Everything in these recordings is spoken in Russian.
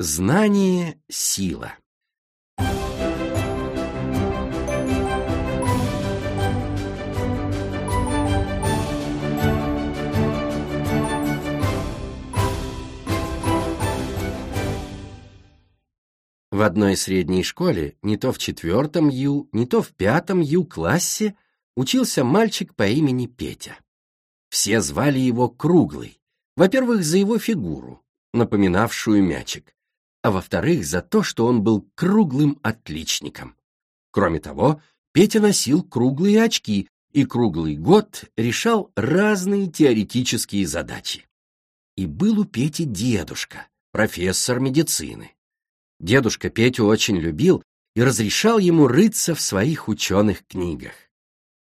Знание — сила. В одной средней школе, не то в четвертом Ю, не то в пятом Ю классе, учился мальчик по имени Петя. Все звали его Круглый. Во-первых, за его фигуру, напоминавшую мячик, а во-вторых, за то, что он был круглым отличником. Кроме того, Петя носил круглые очки и круглый год решал разные теоретические задачи. И был у Пети дедушка, профессор медицины. Дедушка Петю очень любил и разрешал ему рыться в своих ученых книгах.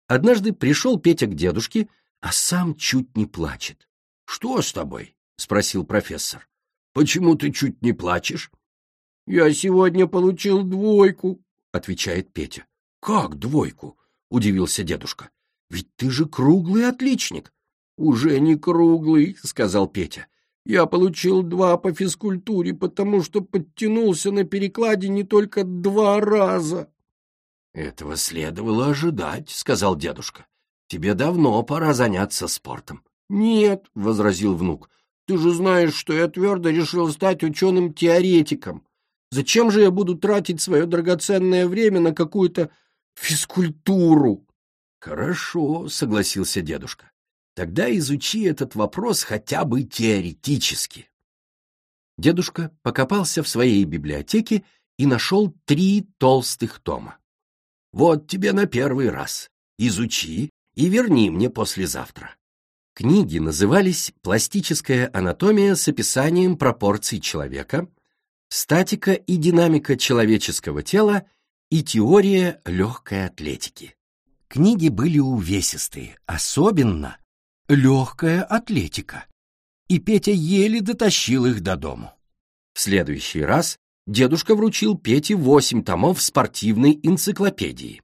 Однажды пришел Петя к дедушке, а сам чуть не плачет. — Что с тобой? — спросил профессор. — Почему ты чуть не плачешь? — Я сегодня получил двойку, — отвечает Петя. — Как двойку? — удивился дедушка. — Ведь ты же круглый отличник. — Уже не круглый, — сказал Петя. Я получил два по физкультуре, потому что подтянулся на перекладе не только два раза. — Этого следовало ожидать, — сказал дедушка. — Тебе давно пора заняться спортом. — Нет, — возразил внук, — ты же знаешь, что я твердо решил стать ученым-теоретиком. Зачем же я буду тратить свое драгоценное время на какую-то физкультуру? — Хорошо, — согласился дедушка. Тогда изучи этот вопрос хотя бы теоретически. Дедушка покопался в своей библиотеке и нашел три толстых тома. Вот тебе на первый раз. Изучи и верни мне послезавтра. Книги назывались «Пластическая анатомия с описанием пропорций человека», «Статика и динамика человеческого тела» и «Теория легкой атлетики». Книги были увесистые, особенно легкая атлетика. И Петя еле дотащил их до дому. В следующий раз дедушка вручил Пете восемь томов спортивной энциклопедии.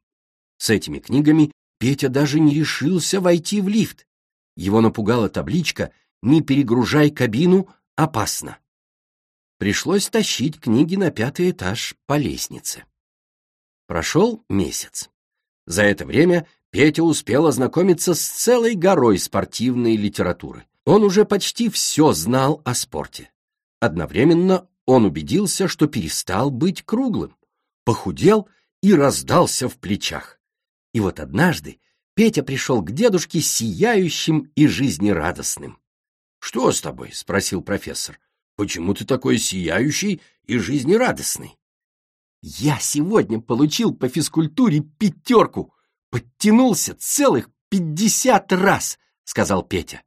С этими книгами Петя даже не решился войти в лифт. Его напугала табличка «Не перегружай кабину, опасно». Пришлось тащить книги на пятый этаж по лестнице. Прошел месяц. За это время Петя успел ознакомиться с целой горой спортивной литературы. Он уже почти все знал о спорте. Одновременно он убедился, что перестал быть круглым, похудел и раздался в плечах. И вот однажды Петя пришел к дедушке сияющим и жизнерадостным. — Что с тобой? — спросил профессор. — Почему ты такой сияющий и жизнерадостный? — Я сегодня получил по физкультуре пятерку, подтянулся целых пятьдесят раз, — сказал Петя.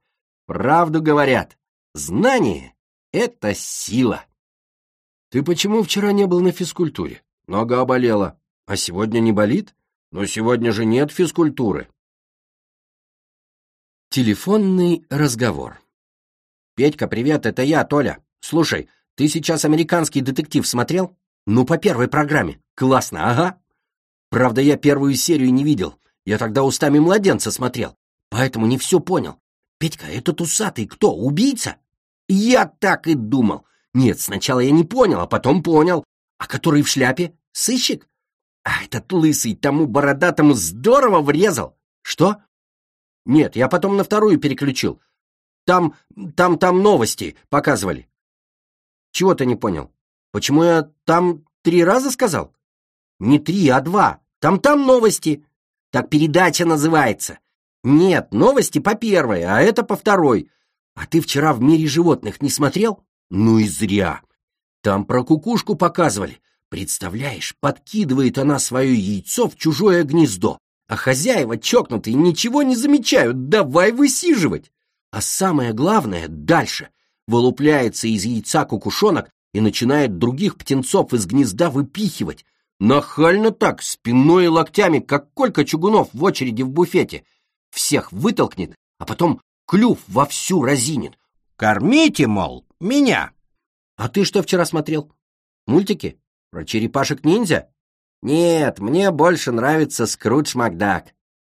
Правду говорят, знание — это сила. Ты почему вчера не был на физкультуре? Нога оболела. А сегодня не болит? Но сегодня же нет физкультуры. Телефонный разговор. Петька, привет, это я, Толя. Слушай, ты сейчас американский детектив смотрел? Ну, по первой программе. Классно, ага. Правда, я первую серию не видел. Я тогда устами младенца смотрел, поэтому не все понял. Петька, этот усатый кто, убийца? Я так и думал. Нет, сначала я не понял, а потом понял. А который в шляпе? Сыщик? А этот лысый тому бородатому здорово врезал. Что? Нет, я потом на вторую переключил. Там, там, там новости показывали. Чего ты не понял? Почему я там три раза сказал? Не три, а два. Там-там новости. Так передача называется. Нет, новости по первой, а это по второй. А ты вчера в мире животных не смотрел? Ну и зря. Там про кукушку показывали. Представляешь, подкидывает она свое яйцо в чужое гнездо, а хозяева чокнутые ничего не замечают, давай высиживать. А самое главное, дальше. Вылупляется из яйца кукушонок и начинает других птенцов из гнезда выпихивать, Нахально так, спиной и локтями, как Колька Чугунов в очереди в буфете. Всех вытолкнет, а потом клюв вовсю разинет. Кормите, мол, меня. А ты что вчера смотрел? Мультики? Про черепашек-ниндзя? Нет, мне больше нравится Скрудж Макдак.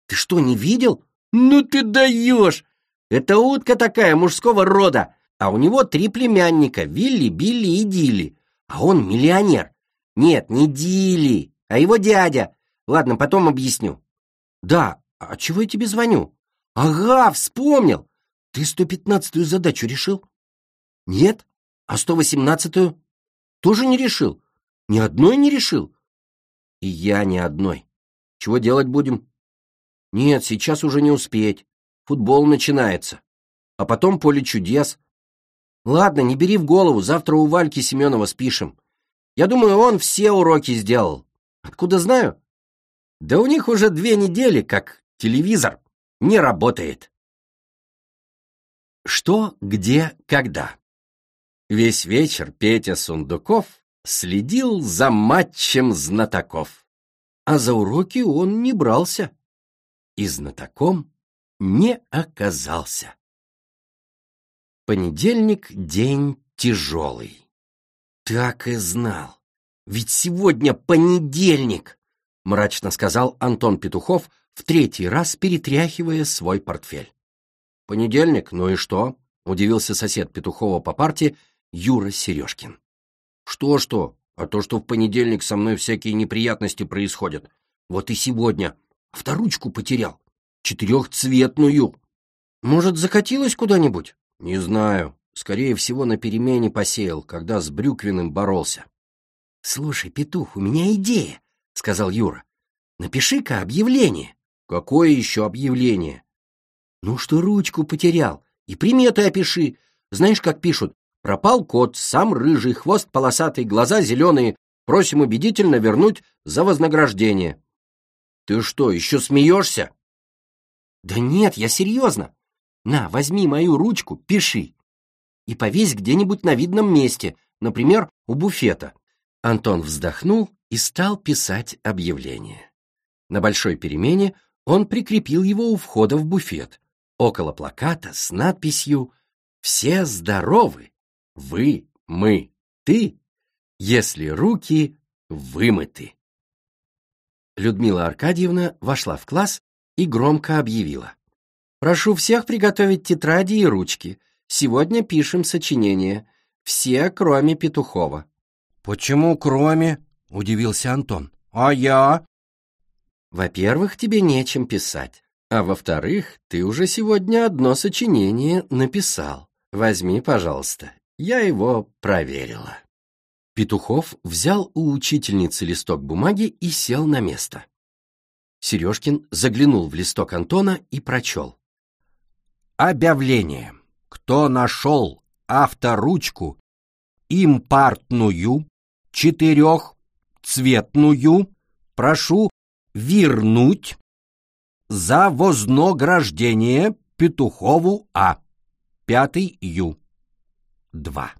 Ты что, не видел? Ну ты даешь! Это утка такая мужского рода. А у него три племянника, Вилли, Билли и Дилли. А он миллионер. Нет, не Дилли, а его дядя. Ладно, потом объясню. Да, а чего я тебе звоню? Ага, вспомнил. Ты 115-ю задачу решил? Нет. А 118-ю? Тоже не решил. Ни одной не решил. И я ни одной. Чего делать будем? Нет, сейчас уже не успеть. Футбол начинается. А потом поле чудес. Ладно, не бери в голову, завтра у Вальки Семенова спишем. Я думаю, он все уроки сделал. Откуда знаю? Да у них уже две недели, как телевизор не работает. Что, где, когда? Весь вечер Петя Сундуков следил за матчем знатоков, а за уроки он не брался и знатоком не оказался. Понедельник — день тяжелый. Так и знал. Ведь сегодня понедельник, мрачно сказал Антон Петухов, в третий раз перетряхивая свой портфель. Понедельник, ну и что? Удивился сосед Петухова по парте Юра Сережкин. Что-что? А то, что в понедельник со мной всякие неприятности происходят. Вот и сегодня. Авторучку потерял. Четырехцветную. Может, закатилась куда-нибудь? Не знаю. Скорее всего, на перемене посеял, когда с Брюквиным боролся. Слушай, петух, у меня идея, сказал Юра. Напиши-ка объявление. Какое еще объявление? Ну, что ручку потерял. И приметы опиши. Знаешь, как пишут? Пропал кот, сам рыжий, хвост полосатый, глаза зеленые. Просим убедительно вернуть за вознаграждение. Ты что, еще смеешься? Да нет, я серьезно. На, возьми мою ручку, пиши. И повесь где-нибудь на видном месте, например, у буфета. Антон вздохнул и стал писать объявление. На большой перемене он прикрепил его у входа в буфет, около плаката с надписью «Все здоровы! Вы, мы, ты, если руки вымыты». Людмила Аркадьевна вошла в класс и громко объявила. «Прошу всех приготовить тетради и ручки. Сегодня пишем сочинение. Все, кроме Петухова». «Почему кроме?» — удивился Антон. «А я?» «Во-первых, тебе нечем писать. А во-вторых, ты уже сегодня одно сочинение написал. Возьми, пожалуйста. Я его проверила». Петухов взял у учительницы листок бумаги и сел на место. Сережкин заглянул в листок Антона и прочел. Объявление. Кто нашел авторучку импортную, четырехцветную, прошу вернуть за вознаграждение Петухову А. Пятый Ю. Два.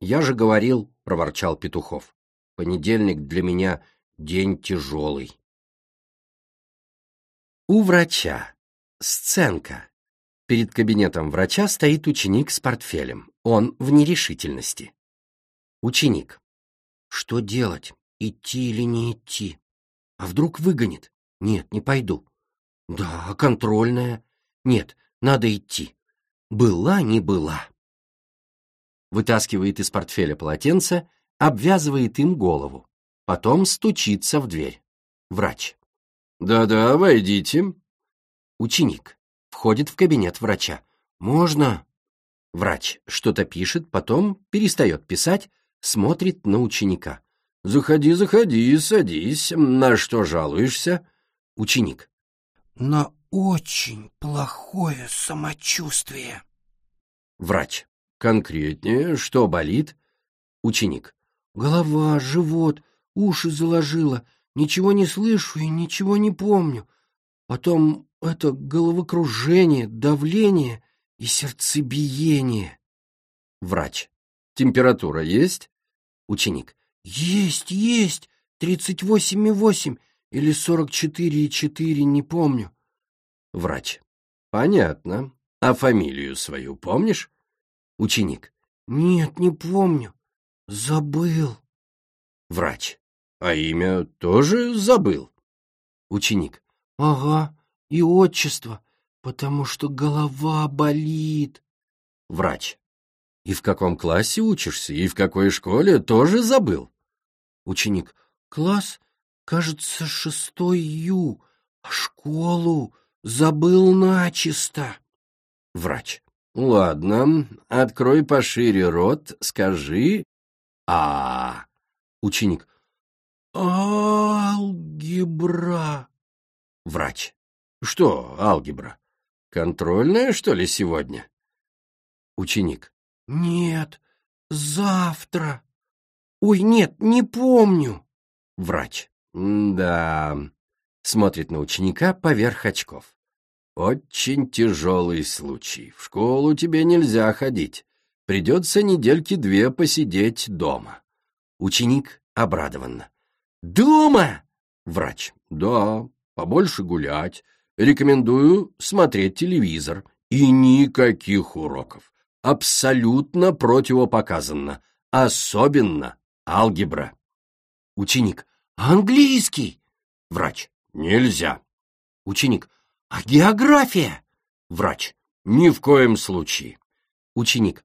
«Я же говорил», — проворчал Петухов, — «понедельник для меня день тяжелый». У врача. Сценка. Перед кабинетом врача стоит ученик с портфелем. Он в нерешительности. Ученик. Что делать? Идти или не идти? А вдруг выгонит? Нет, не пойду. Да, контрольная. Нет, надо идти. Была, не была. Вытаскивает из портфеля полотенце, обвязывает им голову. Потом стучится в дверь. Врач. «Да-да, войдите». Ученик. Входит в кабинет врача. «Можно?» Врач что-то пишет, потом перестает писать, смотрит на ученика. «Заходи, заходи, садись. На что жалуешься?» Ученик. «На очень плохое самочувствие». Врач. «Конкретнее, что болит?» Ученик. «Голова, живот, уши заложило. Ничего не слышу и ничего не помню. Потом это головокружение, давление и сердцебиение. Врач. Температура есть? Ученик. Есть, есть. Тридцать восемь и восемь или сорок четыре и четыре, не помню. Врач. Понятно. А фамилию свою помнишь? Ученик. Нет, не помню. Забыл. Врач. А имя тоже забыл? Ученик. Ага, и отчество, потому что голова болит. Врач. И в каком классе учишься, и в какой школе, тоже забыл? Ученик. Класс, кажется, шестой Ю, а школу забыл начисто. Врач. Ладно, открой пошире рот, скажи а Ученик. Алгебра. Врач. Что алгебра? Контрольная, что ли, сегодня? Ученик. Нет, завтра. Ой, нет, не помню. Врач. Да. Смотрит на ученика поверх очков. Очень тяжелый случай. В школу тебе нельзя ходить. Придется недельки две посидеть дома. Ученик обрадованно. Дома? Врач. Да, побольше гулять. Рекомендую смотреть телевизор. И никаких уроков. Абсолютно противопоказано. Особенно алгебра. Ученик. Английский? Врач. Нельзя. Ученик. А география? Врач. Ни в коем случае. Ученик.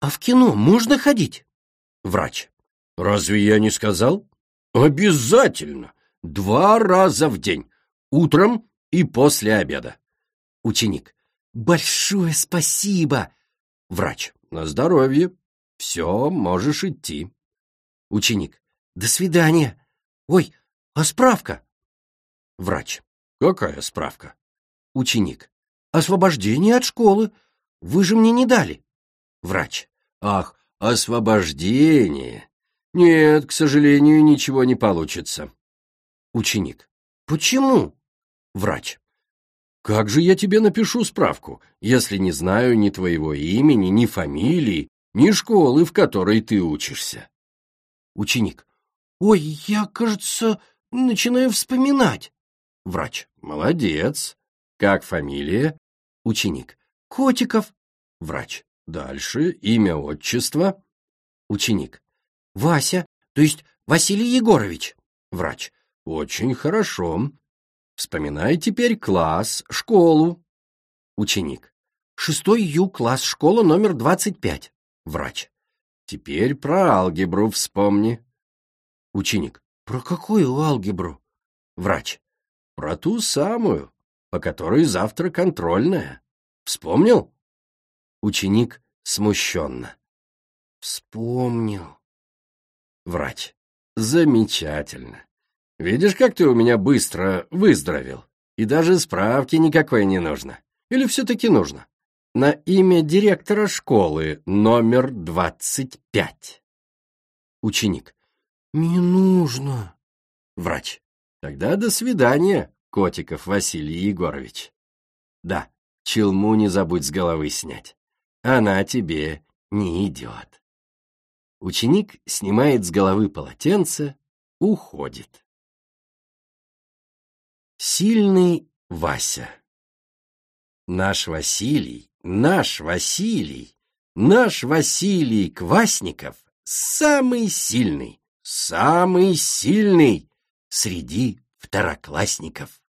А в кино можно ходить? Врач. Разве я не сказал? Обязательно. Два раза в день. Утром и после обеда. Ученик. Большое спасибо. Врач. На здоровье. Все, можешь идти. Ученик. До свидания. Ой, а справка? Врач. Какая справка? Ученик. Освобождение от школы. Вы же мне не дали. Врач. Ах, освобождение. Нет, к сожалению, ничего не получится. Ученик. Почему? Врач. Как же я тебе напишу справку, если не знаю ни твоего имени, ни фамилии, ни школы, в которой ты учишься? Ученик. Ой, я, кажется, начинаю вспоминать. Врач. Молодец. Как фамилия? Ученик. Котиков. Врач. Дальше имя, отчество. Ученик. Вася, то есть Василий Егорович. Врач. Очень хорошо. Вспоминай теперь класс, школу. Ученик. Шестой Ю класс, школа номер двадцать пять. Врач. Теперь про алгебру вспомни. Ученик. Про какую алгебру? Врач. Про ту самую, по которой завтра контрольная. Вспомнил? Ученик смущенно. Вспомнил. Врач. Замечательно. Видишь, как ты у меня быстро выздоровел? И даже справки никакой не нужно. Или все-таки нужно? На имя директора школы номер двадцать пять. Ученик. Не нужно. Врач. Тогда до свидания, Котиков Василий Егорович. Да, челму не забудь с головы снять. Она тебе не идет. Ученик снимает с головы полотенце, уходит. Сильный Вася. Наш Василий, наш Василий, наш Василий Квасников самый сильный, самый сильный среди второклассников.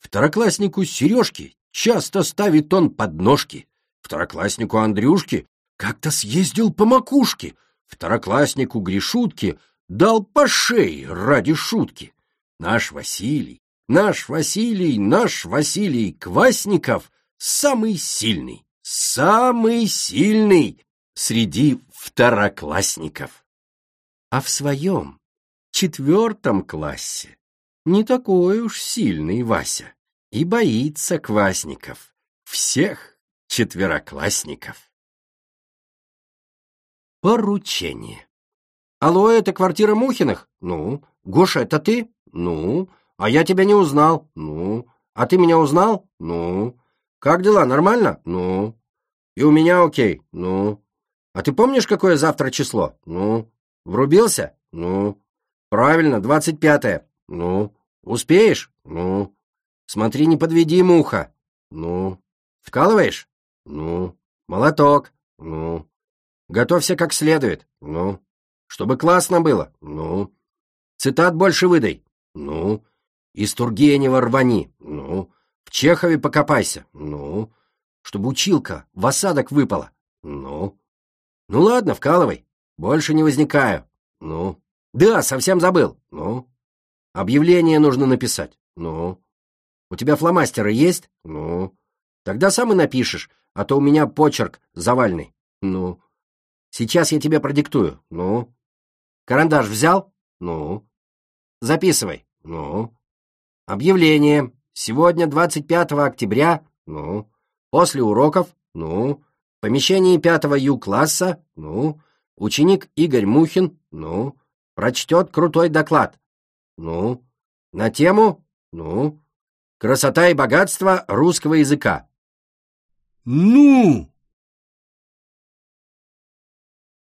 Второкласснику Сережке часто ставит он подножки, второкласснику Андрюшке как-то съездил по макушке, второкласснику Гришутке дал по шее ради шутки. Наш Василий, наш Василий, наш Василий Квасников самый сильный, самый сильный среди второклассников. А в своем четвертом классе не такой уж сильный Вася и боится квасников, всех четвероклассников. Поручение. Алло, это квартира Мухиных? Ну. Гоша, это ты? Ну. А я тебя не узнал? Ну. А ты меня узнал? Ну. Как дела, нормально? Ну. И у меня окей? Ну. А ты помнишь, какое завтра число? Ну. Врубился? Ну. Правильно, двадцать пятое. Ну. Успеешь? Ну. Смотри, не подведи муха. Ну. Вкалываешь? Ну. Молоток? Ну. Готовься как следует? Ну. Чтобы классно было? Ну. Цитат больше выдай? Ну. Из Тургенева рвани? Ну. В Чехове покопайся? Ну. Чтобы училка в осадок выпала? Ну? Ну ладно, вкалывай. Больше не возникаю. Ну? Да, совсем забыл. Ну? Объявление нужно написать. Ну? У тебя фломастеры есть? Ну? Тогда сам и напишешь, а то у меня почерк завальный. Ну? Сейчас я тебе продиктую. Ну? Карандаш взял? Ну? Записывай. Ну? Объявление. Сегодня 25 октября. Ну? После уроков. Ну? помещении 5 Ю-класса. Ну? Ученик Игорь Мухин. Ну? Прочтет крутой доклад. Ну? На тему? Ну? Красота и богатство русского языка. Ну!